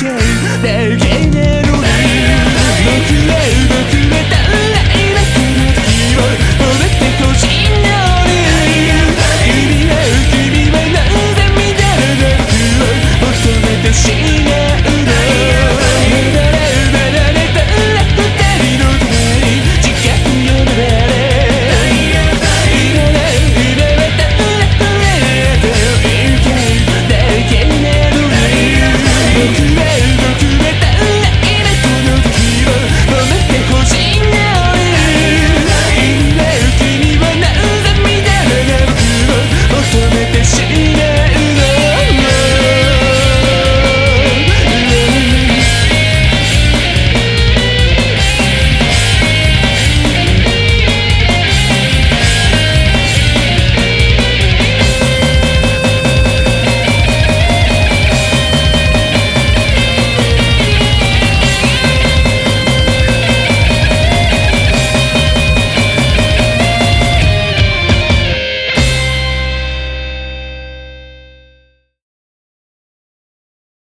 day.